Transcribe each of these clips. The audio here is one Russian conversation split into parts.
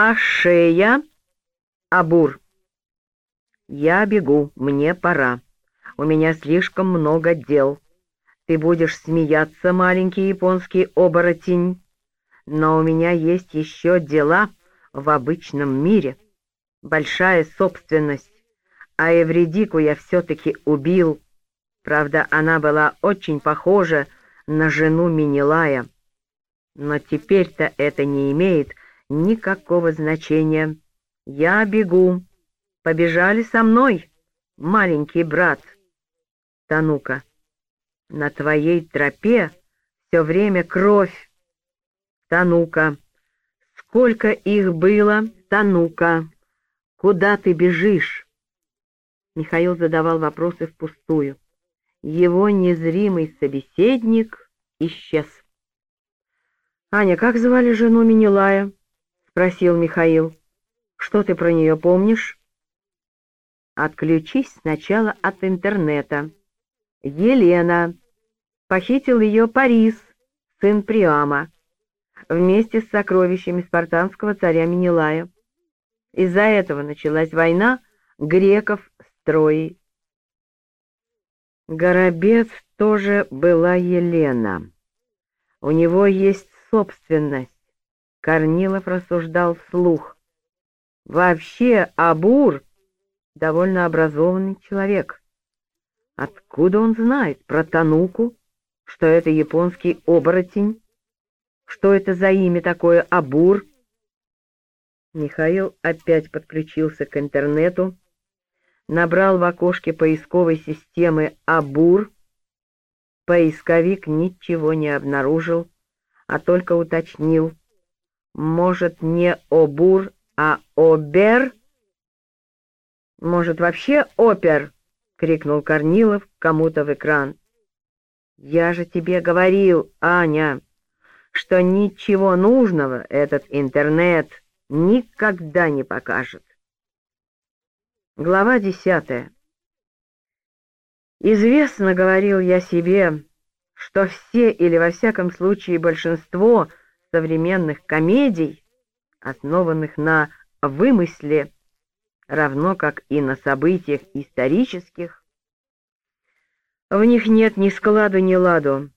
А шея? Абур. Я бегу, мне пора. У меня слишком много дел. Ты будешь смеяться, маленький японский оборотень. Но у меня есть еще дела в обычном мире. Большая собственность. А Эвредику я все-таки убил. Правда, она была очень похожа на жену Минилая. Но теперь-то это не имеет никакого значения. Я бегу. Побежали со мной, маленький брат. Танука, на твоей тропе все время кровь. Танука, сколько их было, Танука, куда ты бежишь? Михаил задавал вопросы впустую. Его незримый собеседник исчез. «Аня, как звали жену Минилая?» — спросил Михаил. «Что ты про нее помнишь?» «Отключись сначала от интернета. Елена. Похитил ее Парис, сын Приама, вместе с сокровищами спартанского царя Минилая. Из-за этого началась война греков с Троей. Горобец тоже была Елена. У него есть собственность. Корнилов рассуждал вслух. Вообще, Абур — довольно образованный человек. Откуда он знает про Тануку, что это японский оборотень? Что это за имя такое Абур? Михаил опять подключился к интернету, набрал в окошке поисковой системы «Абур». Поисковик ничего не обнаружил, а только уточнил. Может, не Обур, а Обер? Может, вообще Опер? — крикнул Корнилов кому-то в экран. «Я же тебе говорил, Аня, что ничего нужного этот интернет никогда не покажет». Глава десятая. «Известно, — говорил я себе, что все или во всяком случае большинство современных комедий, основанных на вымысле, равно как и на событиях исторических, в них нет ни складу, ни ладу,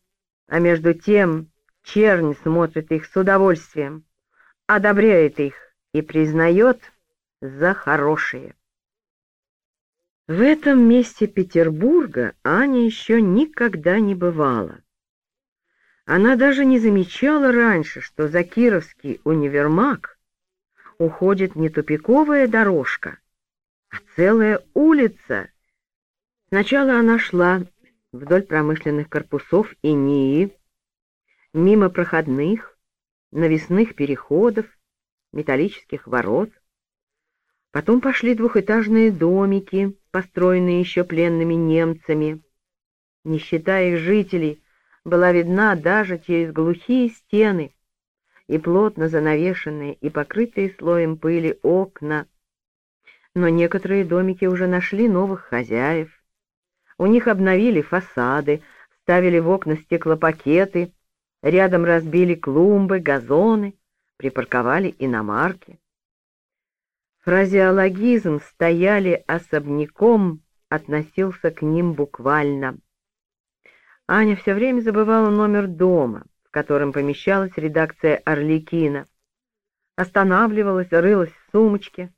а между тем чернь смотрит их с удовольствием, одобряет их и признает за хорошие. В этом месте Петербурга Аня еще никогда не бывала. Она даже не замечала раньше, что за Кировский универмаг уходит не тупиковая дорожка, а целая улица. Сначала она шла вдоль промышленных корпусов и НИИ, мимо проходных, навесных переходов, металлических ворот, Потом пошли двухэтажные домики, построенные еще пленными немцами. Не считая их жителей, была видна даже через глухие стены и плотно занавешенные и покрытые слоем пыли окна. Но некоторые домики уже нашли новых хозяев. У них обновили фасады, ставили в окна стеклопакеты, рядом разбили клумбы, газоны, припарковали иномарки. Фразеологизм «стояли особняком» относился к ним буквально. Аня все время забывала номер дома, в котором помещалась редакция «Орликина». Останавливалась, рылась в сумочке,